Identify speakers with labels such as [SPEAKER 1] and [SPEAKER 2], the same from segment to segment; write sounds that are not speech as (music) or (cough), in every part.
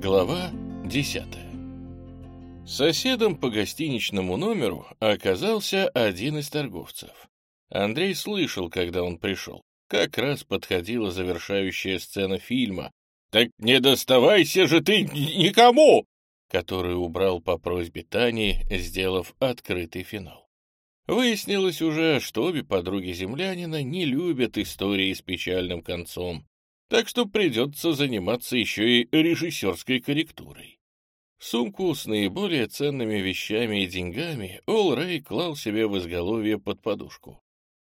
[SPEAKER 1] Глава 10 Соседом по гостиничному номеру оказался один из торговцев. Андрей слышал, когда он пришел. Как раз подходила завершающая сцена фильма. «Так не доставайся же ты никому!» которую убрал по просьбе Тани, сделав открытый финал. Выяснилось уже, что обе подруги землянина не любят истории с печальным концом, так что придется заниматься еще и режиссерской корректурой. Сумку с наиболее ценными вещами и деньгами Ол Рэй клал себе в изголовье под подушку.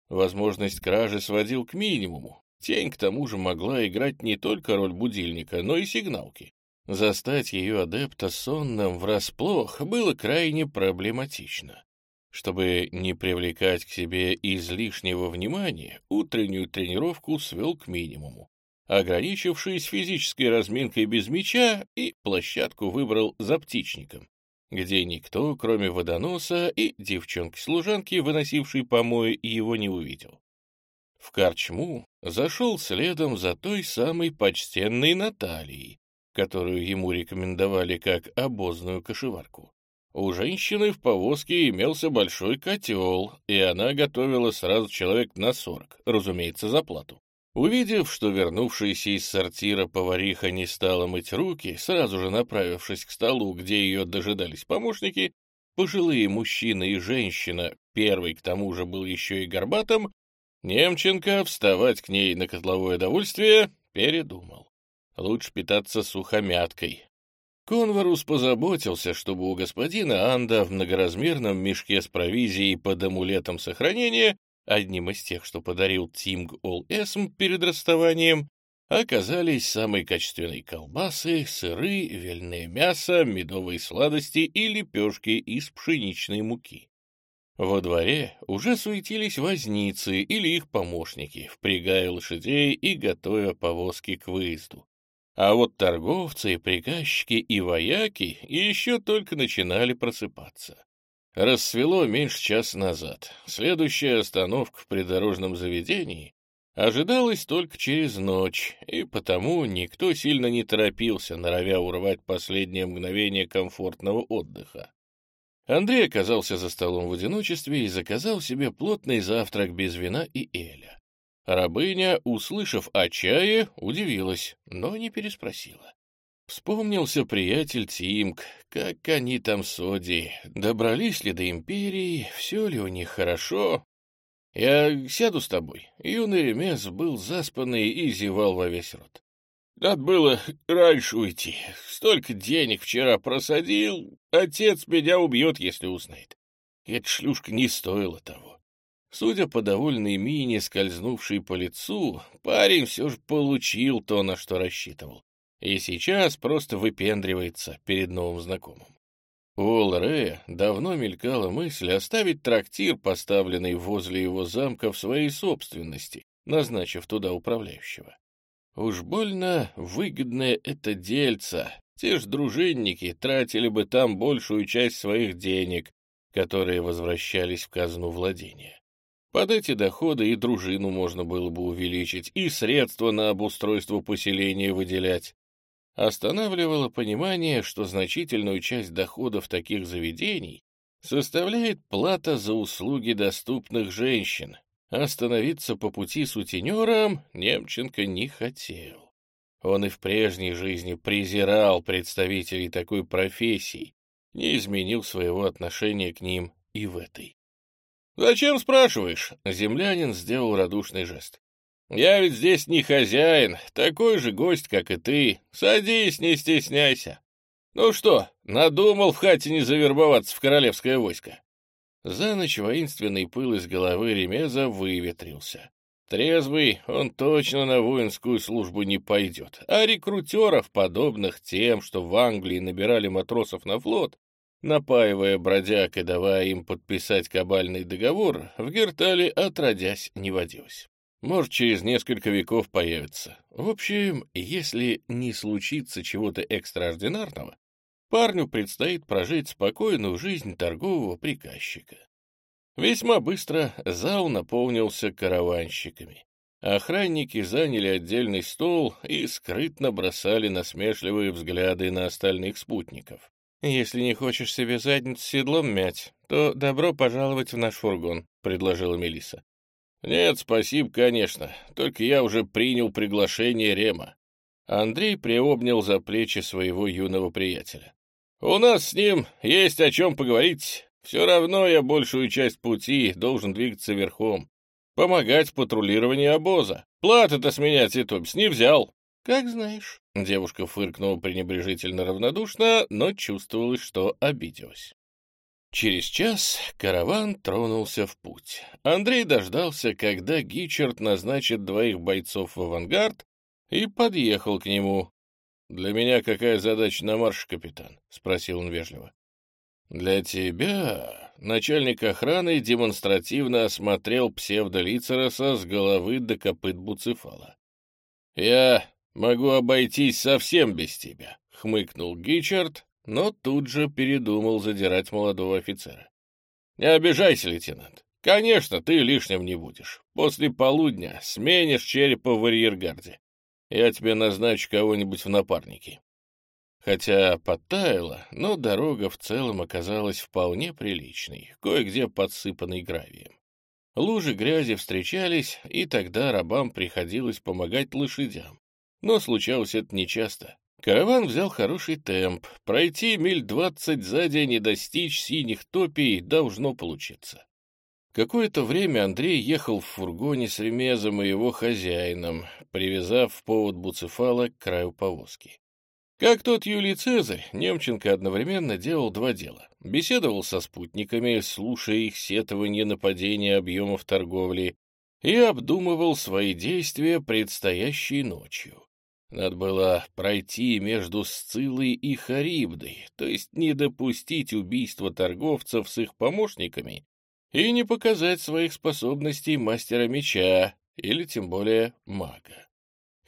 [SPEAKER 1] Возможность кражи сводил к минимуму. Тень, к тому же, могла играть не только роль будильника, но и сигналки. Застать ее адепта сонным врасплох было крайне проблематично. Чтобы не привлекать к себе излишнего внимания, утреннюю тренировку свел к минимуму ограничившись физической разминкой без мяча, и площадку выбрал за птичником, где никто, кроме водоноса и девчонки-служанки, выносившей помои, его не увидел. В корчму зашел следом за той самой почтенной Натальей, которую ему рекомендовали как обозную кошеварку. У женщины в повозке имелся большой котел, и она готовила сразу человек на сорок, разумеется, за плату. Увидев, что вернувшаяся из сортира повариха не стала мыть руки, сразу же направившись к столу, где ее дожидались помощники, пожилые мужчина и женщина, первый к тому же был еще и горбатым, Немченко вставать к ней на котловое довольствие передумал. Лучше питаться сухомяткой. Конварус позаботился, чтобы у господина Анда в многоразмерном мешке с провизией под амулетом сохранения одним из тех, что подарил Тимг Ол Эсм перед расставанием, оказались самые качественные колбасы, сыры, вяленое мясо, медовые сладости и лепешки из пшеничной муки. Во дворе уже суетились возницы или их помощники, впрягая лошадей и готовя повозки к выезду. А вот торговцы, приказчики и вояки еще только начинали просыпаться. Рассвело меньше часа назад. Следующая остановка в придорожном заведении ожидалась только через ночь, и потому никто сильно не торопился, норовя урвать последнее мгновение комфортного отдыха. Андрей оказался за столом в одиночестве и заказал себе плотный завтрак без вина и эля. Рабыня, услышав о чае, удивилась, но не переспросила. Вспомнился приятель Тимк, как они там с Оди, добрались ли до империи, все ли у них хорошо. Я сяду с тобой. Юный ремес был заспанный и зевал во весь рот. Надо было раньше уйти. Столько денег вчера просадил. Отец меня убьет, если узнает. Эта шлюшка не стоила того. Судя по довольной мине, скользнувшей по лицу, парень все же получил то, на что рассчитывал и сейчас просто выпендривается перед новым знакомым. У Олрея давно мелькала мысль оставить трактир, поставленный возле его замка, в своей собственности, назначив туда управляющего. Уж больно выгодное это дельце. Те ж дружинники тратили бы там большую часть своих денег, которые возвращались в казну владения. Под эти доходы и дружину можно было бы увеличить, и средства на обустройство поселения выделять останавливало понимание, что значительную часть доходов таких заведений составляет плата за услуги доступных женщин. Остановиться по пути сутенером Немченко не хотел. Он и в прежней жизни презирал представителей такой профессии, не изменил своего отношения к ним и в этой. «Зачем спрашиваешь?» — землянин сделал радушный жест. Я ведь здесь не хозяин, такой же гость, как и ты. Садись, не стесняйся. Ну что, надумал в хате не завербоваться в королевское войско?» За ночь воинственный пыл из головы Ремеза выветрился. Трезвый он точно на воинскую службу не пойдет, а рекрутеров, подобных тем, что в Англии набирали матросов на флот, напаивая бродяг и давая им подписать кабальный договор, в Гертале отродясь не водилось. Может, через несколько веков появится. В общем, если не случится чего-то экстраординарного, парню предстоит прожить спокойную жизнь торгового приказчика. Весьма быстро зал наполнился караванщиками. Охранники заняли отдельный стол и скрытно бросали насмешливые взгляды на остальных спутников. «Если не хочешь себе задницу седлом мять, то добро пожаловать в наш фургон», — предложила Мелиса. «Нет, спасибо, конечно, только я уже принял приглашение Рема». Андрей приобнял за плечи своего юного приятеля. «У нас с ним есть о чем поговорить. Все равно я большую часть пути должен двигаться верхом, помогать в патрулировании обоза. Платы-то с меня Титубс не взял». «Как знаешь». Девушка фыркнула пренебрежительно равнодушно, но чувствовалось, что обиделась. Через час караван тронулся в путь. Андрей дождался, когда Гичард назначит двоих бойцов в авангард, и подъехал к нему. «Для меня какая задача на марш, капитан?» — спросил он вежливо. «Для тебя...» — начальник охраны демонстративно осмотрел псевдолицероса с головы до копыт Буцефала. «Я могу обойтись совсем без тебя», — хмыкнул Гичард, но тут же передумал задирать молодого офицера. «Не обижайся, лейтенант. Конечно, ты лишним не будешь. После полудня сменишь черепа в арьергарде. Я тебе назначу кого-нибудь в напарники». Хотя подтаяло, но дорога в целом оказалась вполне приличной, кое-где подсыпанной гравием. Лужи грязи встречались, и тогда рабам приходилось помогать лошадям. Но случалось это нечасто. Караван взял хороший темп. Пройти миль двадцать за день и достичь синих топий должно получиться. Какое-то время Андрей ехал в фургоне с Ремезом и его хозяином, привязав повод Буцефала к краю повозки. Как тот Юлий Цезарь, Немченко одновременно делал два дела. Беседовал со спутниками, слушая их сетование нападения объемов торговли, и обдумывал свои действия предстоящей ночью. Надо было пройти между Сцилой и Харибдой, то есть не допустить убийства торговцев с их помощниками и не показать своих способностей мастера меча или тем более мага.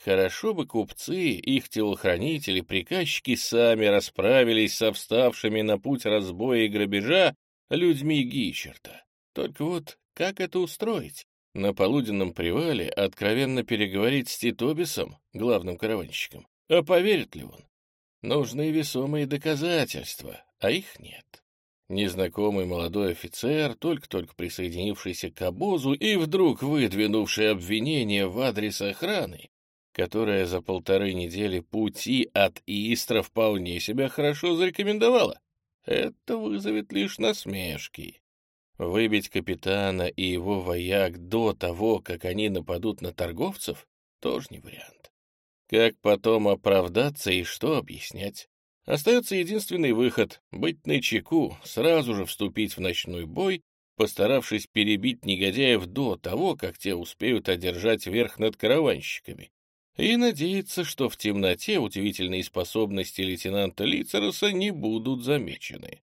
[SPEAKER 1] Хорошо бы купцы, их телохранители, приказчики сами расправились со вставшими на путь разбоя и грабежа людьми Гичерта. Только вот как это устроить? На полуденном привале откровенно переговорить с Титобисом, главным караванщиком. А поверит ли он? Нужны весомые доказательства, а их нет. Незнакомый молодой офицер, только-только присоединившийся к обозу и вдруг выдвинувший обвинение в адрес охраны, которая за полторы недели пути от Истра вполне себя хорошо зарекомендовала. Это вызовет лишь насмешки. Выбить капитана и его вояк до того, как они нападут на торговцев, тоже не вариант. Как потом оправдаться и что объяснять? Остается единственный выход — быть начеку, сразу же вступить в ночной бой, постаравшись перебить негодяев до того, как те успеют одержать верх над караванщиками, и надеяться, что в темноте удивительные способности лейтенанта Лицероса не будут замечены.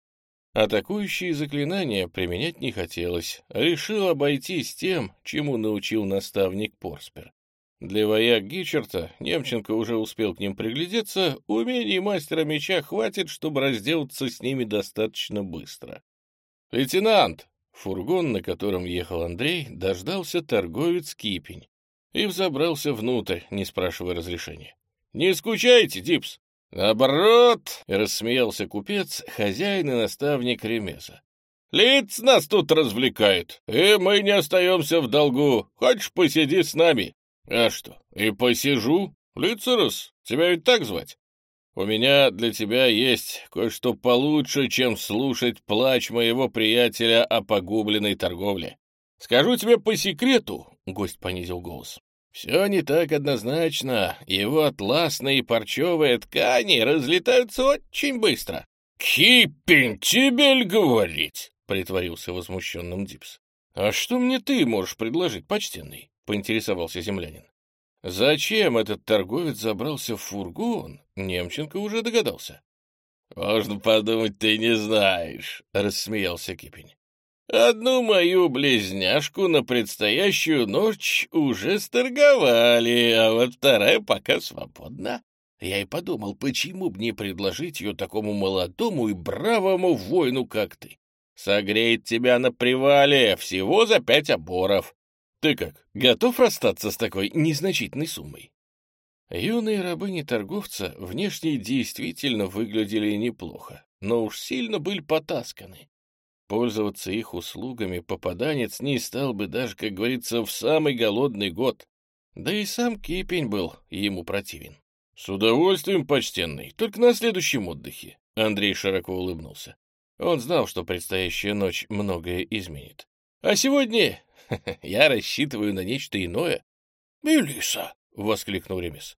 [SPEAKER 1] Атакующие заклинания применять не хотелось, решил обойтись тем, чему научил наставник Порспер. Для вояк Гичерта Немченко уже успел к ним приглядеться, умений мастера меча хватит, чтобы разделаться с ними достаточно быстро. «Лейтенант!» Фургон, на котором ехал Андрей, дождался торговец Кипень и взобрался внутрь, не спрашивая разрешения. «Не скучайте, Дипс!» «Наоборот!» — рассмеялся купец, хозяин и наставник Ремеса. «Лиц нас тут развлекают, и мы не остаемся в долгу. Хочешь, посиди с нами?» «А что, и посижу? Лицерус, тебя ведь так звать?» «У меня для тебя есть кое-что получше, чем слушать плач моего приятеля о погубленной торговле. Скажу тебе по секрету, — гость понизил голос, все не так однозначно. Его атласные и парчевые ткани разлетаются очень быстро. «Кипень, тебе говорить?» — притворился возмущенным Дипс. «А что мне ты можешь предложить, почтенный?» — поинтересовался землянин. Зачем этот торговец забрался в фургон, Немченко уже догадался. «Можно подумать, ты не знаешь», — рассмеялся Кипень. Одну мою близняшку на предстоящую ночь уже сторговали, а вот вторая пока свободна. Я и подумал, почему бы не предложить ее такому молодому и бравому воину, как ты. Согреет тебя на привале всего за пять оборов. Ты как, готов расстаться с такой незначительной суммой?» Юные рабыни торговца внешне действительно выглядели неплохо, но уж сильно были потасканы. Пользоваться их услугами попаданец не стал бы даже, как говорится, в самый голодный год. Да и сам Кипень был ему противен. «С удовольствием, почтенный, только на следующем отдыхе», — Андрей широко улыбнулся. Он знал, что предстоящая ночь многое изменит. «А сегодня (laughs) я рассчитываю на нечто иное». «Мелисса!» — воскликнул Ремес.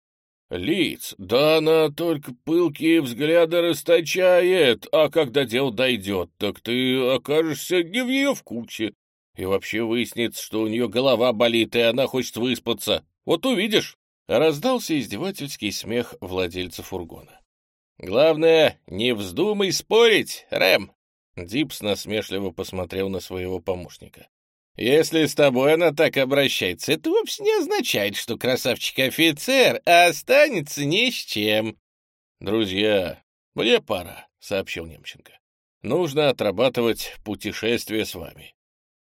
[SPEAKER 1] «Лиц, да она только пылкие взгляды расточает, а когда дело дойдет, так ты окажешься не в ее вкусе. И вообще выяснится, что у нее голова болит, и она хочет выспаться. Вот увидишь!» Раздался издевательский смех владельца фургона. «Главное, не вздумай спорить, Рэм!» Дипс насмешливо посмотрел на своего помощника. «Если с тобой она так обращается, это вовсе не означает, что красавчик-офицер останется ни с чем». «Друзья, мне пора», — сообщил Немченко. «Нужно отрабатывать путешествие с вами.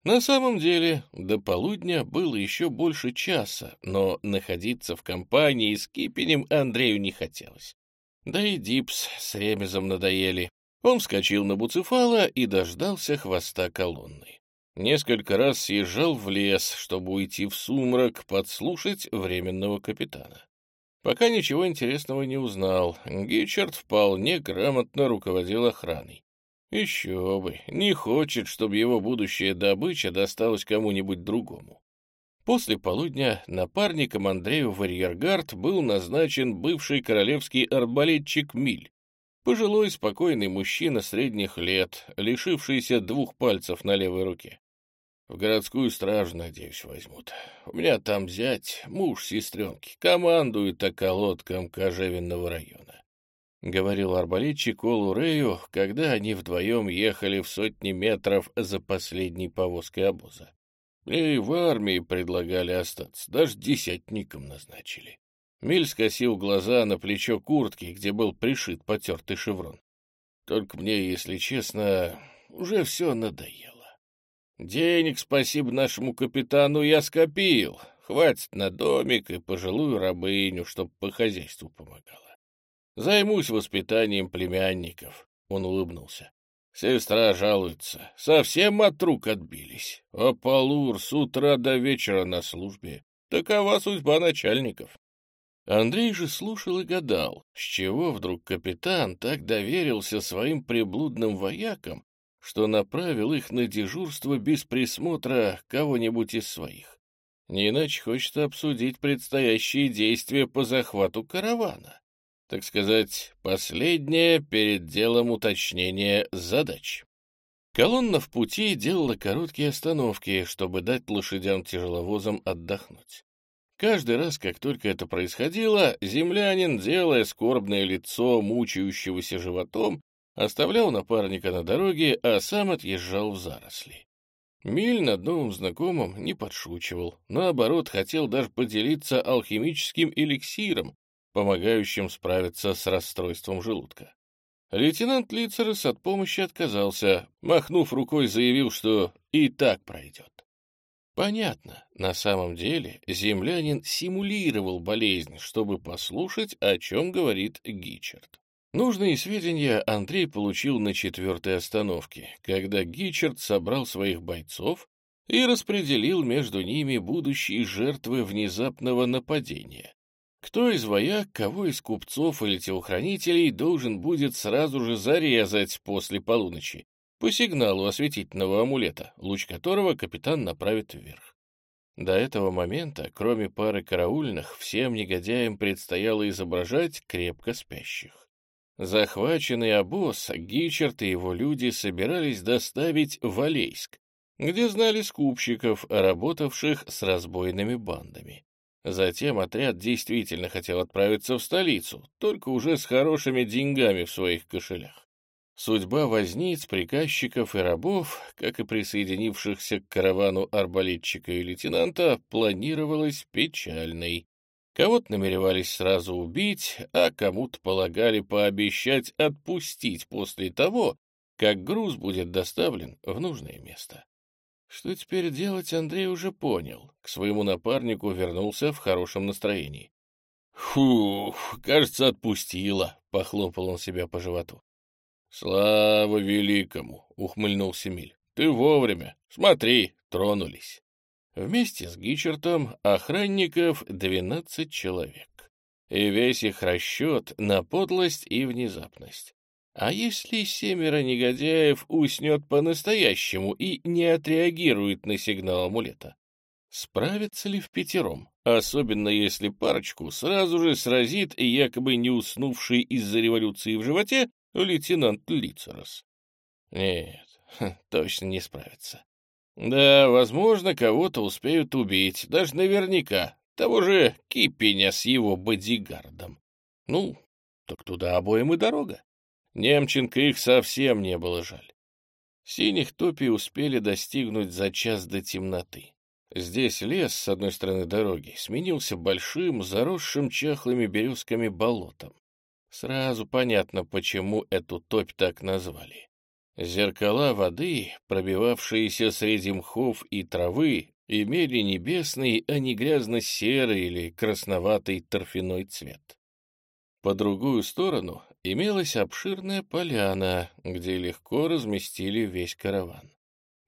[SPEAKER 1] На самом деле, до полудня было еще больше часа, но находиться в компании с Кипенем Андрею не хотелось. Да и Дипс с Ремезом надоели. Он вскочил на Буцефала и дождался хвоста колонны. Несколько раз съезжал в лес, чтобы уйти в сумрак, подслушать временного капитана. Пока ничего интересного не узнал, Гичард вполне грамотно руководил охраной. Еще бы, не хочет, чтобы его будущая добыча досталась кому-нибудь другому. После полудня напарником Андрею в арьергард был назначен бывший королевский арбалетчик Миль, пожилой спокойный мужчина средних лет, лишившийся двух пальцев на левой руке. В городскую стражу, надеюсь, возьмут. У меня там зять, муж сестренки, командует околотком Кожевенного района. — говорил арбалетчик Олу Рею, когда они вдвоем ехали в сотни метров за последней повозкой обоза. И в армии предлагали остаться, даже десятником назначили. Миль скосил глаза на плечо куртки, где был пришит потертый шеврон. Только мне, если честно, уже все надоело. Денег, спасибо нашему капитану, я скопил. Хватит на домик и пожилую рабыню, чтоб по хозяйству помогала. Займусь воспитанием племянников. Он улыбнулся. Сестра жалуется. Совсем от рук отбились. А Палур с утра до вечера на службе. Такова судьба начальников. Андрей же слушал и гадал, с чего вдруг капитан так доверился своим приблудным воякам, что направил их на дежурство без присмотра кого-нибудь из своих. Не иначе хочет обсудить предстоящие действия по захвату каравана так сказать, последнее перед делом уточнения задач. Колонна в пути делала короткие остановки, чтобы дать лошадям-тяжеловозам отдохнуть. Каждый раз, как только это происходило, землянин, делая скорбное лицо мучающегося животом, оставлял напарника на дороге, а сам отъезжал в заросли. Миль над новым знакомым не подшучивал, наоборот, хотел даже поделиться алхимическим эликсиром, помогающим справиться с расстройством желудка. Лейтенант Лицерес от помощи отказался, махнув рукой, заявил, что и так пройдет. Понятно, на самом деле землянин симулировал болезнь, чтобы послушать, о чем говорит Гичард. Нужные сведения Андрей получил на четвертой остановке, когда Гичард собрал своих бойцов и распределил между ними будущие жертвы внезапного нападения, кто из вояк, кого из купцов или телохранителей должен будет сразу же зарезать после полуночи, по сигналу осветительного амулета, луч которого капитан направит вверх. До этого момента, кроме пары караульных, всем негодяям предстояло изображать крепко спящих. Захваченный обоз Гичерт и его люди собирались доставить в Алейск, где знали скупщиков, работавших с разбойными бандами. Затем отряд действительно хотел отправиться в столицу, только уже с хорошими деньгами в своих кошелях. Судьба возниц, приказчиков и рабов, как и присоединившихся к каравану арбалетчика и лейтенанта, планировалась печальной. Кого-то намеревались сразу убить, а кому-то полагали пообещать отпустить после того, как груз будет доставлен в нужное место. Что теперь делать, Андрей уже понял. К своему напарнику вернулся в хорошем настроении. «Фух, кажется, отпустила», — похлопал он себя по животу. «Слава великому!» — ухмыльнулся Миль. «Ты вовремя. Смотри, тронулись». Вместе с Гичертом охранников двенадцать человек. И весь их расчет на подлость и внезапность. А если семеро негодяев уснет по-настоящему и не отреагирует на сигнал амулета? Справятся ли в пятером? Особенно если парочку сразу же сразит якобы не уснувший из-за революции в животе лейтенант Лицерос. Нет, (laughs) точно не справится. Да, возможно, кого-то успеют убить, даже наверняка, того же Кипеня с его бодигардом. Ну, так туда обоим и дорога. Немченко их совсем не было жаль. Синих топий успели достигнуть за час до темноты. Здесь лес, с одной стороны дороги, сменился большим, заросшим чахлыми березками болотом. Сразу понятно, почему эту топь так назвали. Зеркала воды, пробивавшиеся среди мхов и травы, имели небесный, а не грязно-серый или красноватый торфяной цвет. По другую сторону имелась обширная поляна, где легко разместили весь караван.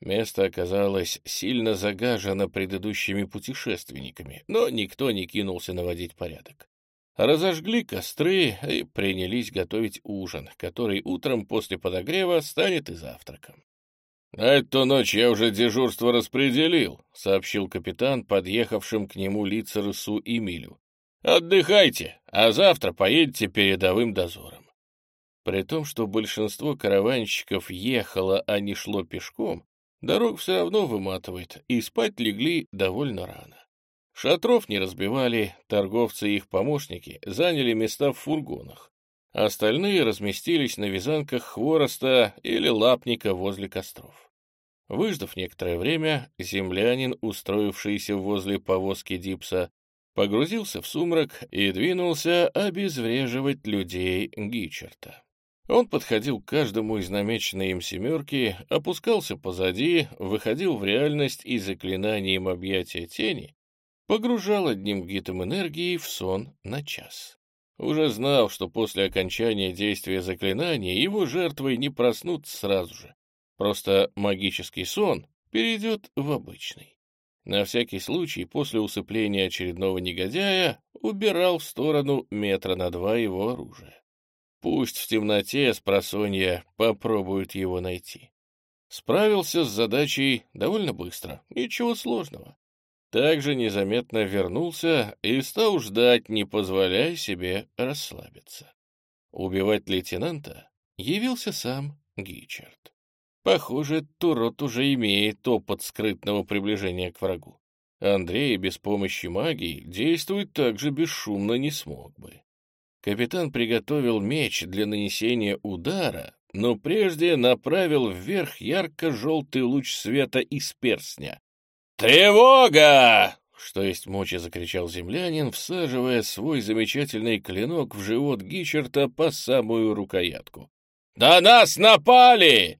[SPEAKER 1] Место оказалось сильно загажено предыдущими путешественниками, но никто не кинулся наводить порядок. Разожгли костры и принялись готовить ужин, который утром после подогрева станет и завтраком. «На эту ночь я уже дежурство распределил», — сообщил капитан, подъехавшим к нему Лицерусу и Милю. «Отдыхайте, а завтра поедете передовым дозором». При том, что большинство караванщиков ехало, а не шло пешком, дорог все равно выматывает, и спать легли довольно рано. Шатров не разбивали, торговцы и их помощники заняли места в фургонах. Остальные разместились на вязанках хвороста или лапника возле костров. Выждав некоторое время, землянин, устроившийся возле повозки Дипса, погрузился в сумрак и двинулся обезвреживать людей Гичерта. Он подходил к каждому из намеченной им семерки, опускался позади, выходил в реальность и заклинанием объятия тени погружал одним гитом энергии в сон на час. Уже знал, что после окончания действия заклинания его жертвой не проснутся сразу же. Просто магический сон перейдет в обычный. На всякий случай, после усыпления очередного негодяя, убирал в сторону метра на два его оружие. Пусть в темноте с просонья попробуют его найти. Справился с задачей довольно быстро, ничего сложного также незаметно вернулся и стал ждать, не позволяя себе расслабиться. Убивать лейтенанта явился сам Гичард. Похоже, Турот уже имеет опыт скрытного приближения к врагу. Андрей без помощи магии действовать так же бесшумно не смог бы. Капитан приготовил меч для нанесения удара, но прежде направил вверх ярко-желтый луч света из перстня, «Тревога!» — что есть мочи, закричал землянин, всаживая свой замечательный клинок в живот Гичерта по самую рукоятку. «На нас напали!»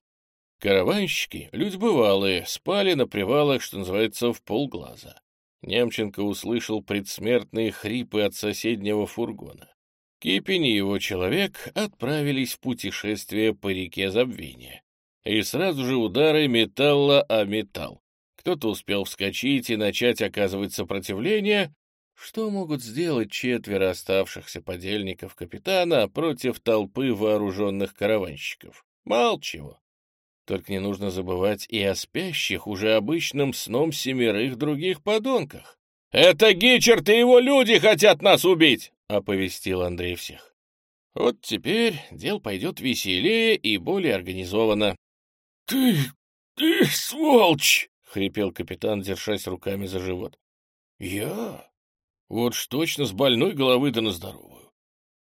[SPEAKER 1] Караванщики, люди бывалые, спали на привалах, что называется, в полглаза. Немченко услышал предсмертные хрипы от соседнего фургона. Кипень и его человек отправились в путешествие по реке Забвения. И сразу же удары металла о металл. Кто-то успел вскочить и начать оказывать сопротивление. Что могут сделать четверо оставшихся подельников капитана против толпы вооруженных караванщиков? Мало чего. Только не нужно забывать и о спящих уже обычным сном семерых других подонках. «Это Гичерт и его люди хотят нас убить!» — оповестил Андрей всех. Вот теперь дел пойдет веселее и более организованно. «Ты... ты сволочь!» Хрипел капитан, держась руками за живот. «Я? Вот ж точно с больной головы да на здоровую.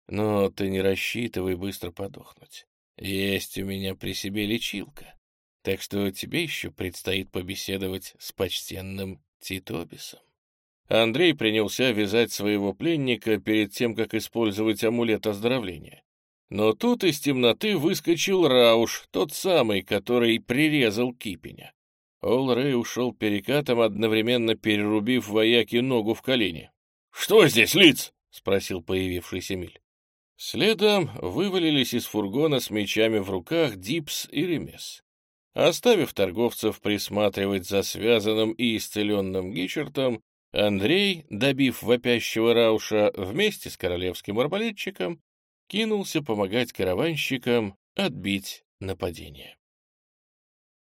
[SPEAKER 1] Но ты не рассчитывай быстро подохнуть. Есть у меня при себе лечилка, так что тебе еще предстоит побеседовать с почтенным Титобисом». Андрей принялся вязать своего пленника перед тем, как использовать амулет оздоровления. Но тут из темноты выскочил Рауш, тот самый, который прирезал Кипеня. Ол Рэй ушел перекатом, одновременно перерубив вояке ногу в колени. «Что здесь, лиц?» — спросил появившийся Миль. Следом вывалились из фургона с мечами в руках Дипс и Ремес. Оставив торговцев присматривать за связанным и исцеленным Гичертом, Андрей, добив вопящего Рауша вместе с королевским арбалетчиком, кинулся помогать караванщикам отбить нападение.